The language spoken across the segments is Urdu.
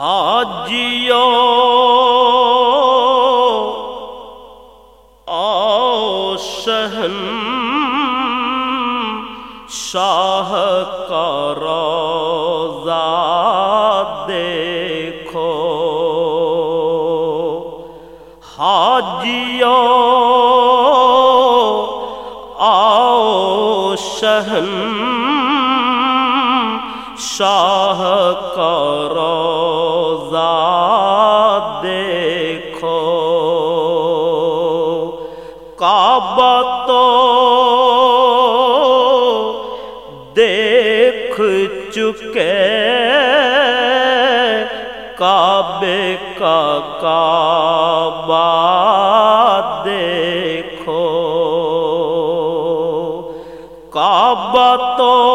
حاجیو آ شہن شاہ کا روزہ دیکھو۔ حاجیو آؤ شہن شاہ کا روزہ دیکھو۔ کعبہ تو دیکھ چکے۔ کعبے کا کعبہ دیکھو۔ کعبہ تو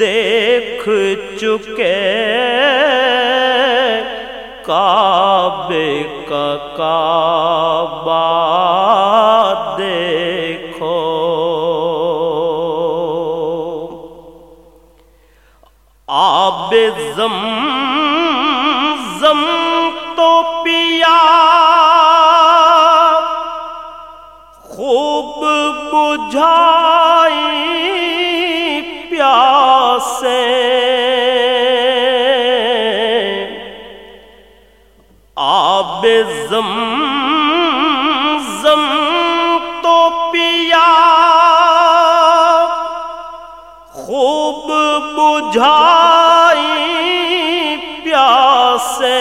دیکھ چکے۔ کا کعبہ دیکھو۔ آب زم زم تو پیا۔ خوب بجھائی پیاسے۔ زم زم تو پیا۔ خوب بجھائی پیاسے۔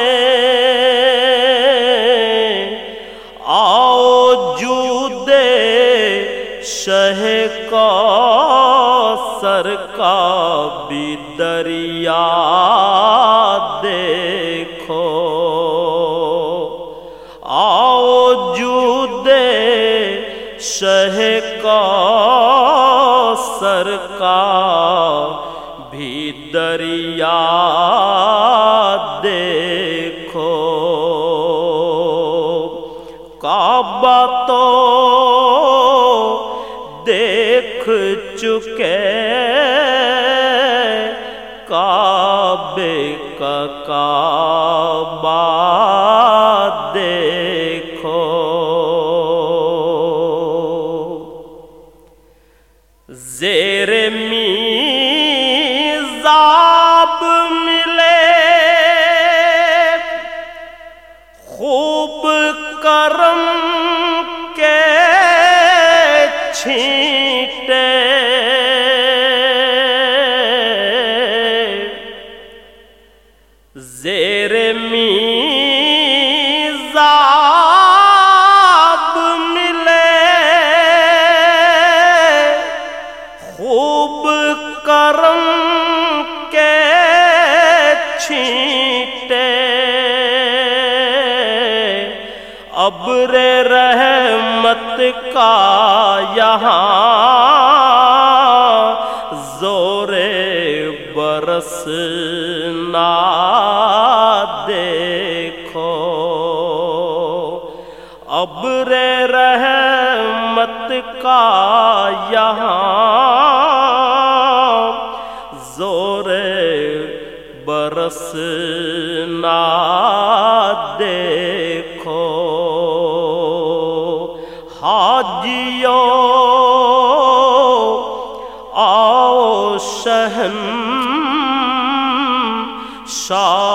آؤ جو دے شہ کا سر کا بھی دریا۔ سر کا بھی دریا دیکھو۔ کعبہ تو دیکھ چکے۔ کعبے کا زیر میزاب ملے۔ خوب کرم کے چھینٹے۔ ابر رحمت کا برس دیکھو۔ حاجیو آؤ شہن شاہ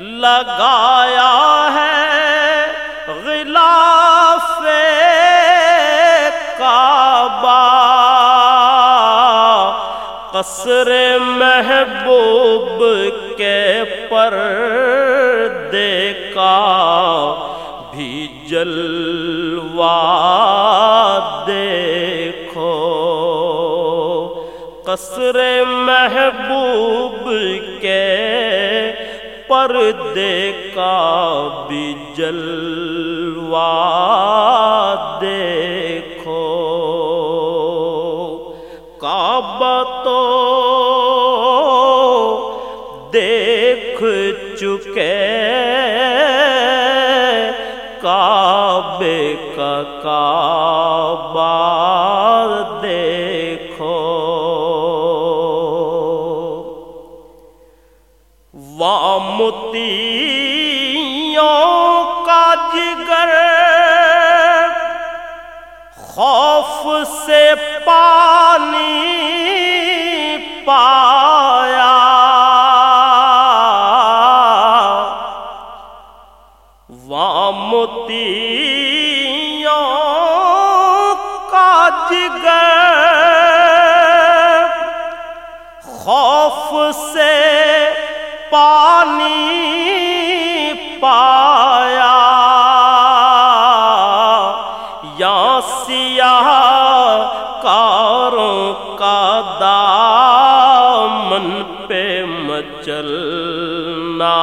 لگایا ہے غلاف کعبہ۔ قصر محبوب کے پر کا بھی جلوا دیکھو۔ قصر محبوب کے پردے کا بھی جلوہ دیکھو۔ کعبہ تو دیکھ چکے۔ کعبے کا کعبہ وامتیوں کا جگر خوف سے پانی پایا۔ وامتیوں کا جگر خوف سے پانی پایا۔ یا سیاہ کاروں کا دامن پہ مچلنا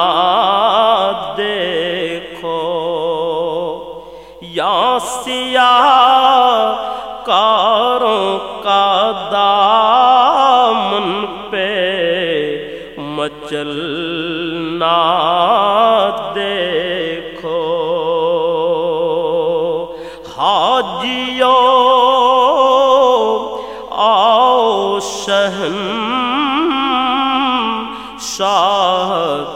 دیکھو۔ یا سیاہ کاروں کا دامن مچلنا دیکھو۔ حاجیو آؤ شہن شاہ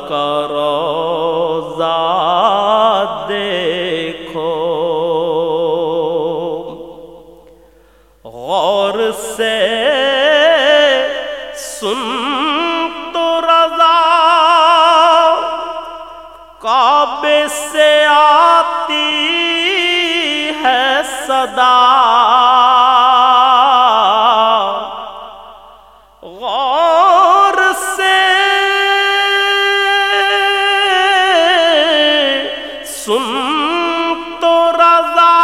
کا روزہ دیکھو۔ غور سے سن۔ سے آتی ہے صدا۔ غور سے سن تو رضا۔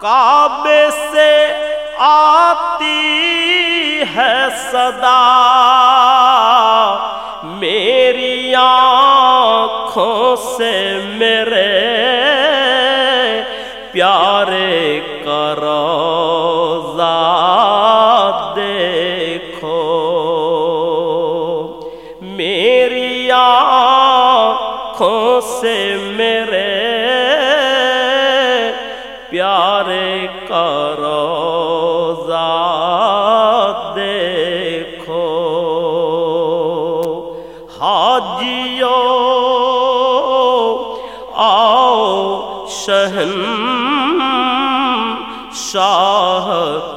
کعبے سے آتی ہے صدا۔ سے میرے پیارے کرو روزہ دیکھو۔ میری آنکھوں سے میرے شہن شاہ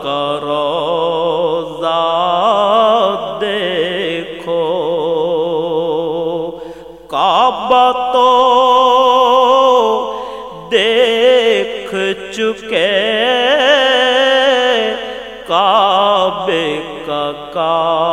کا روزہ دیکھو۔ کعبہ تو دیکھ چکے۔ کعبے کا کعبہ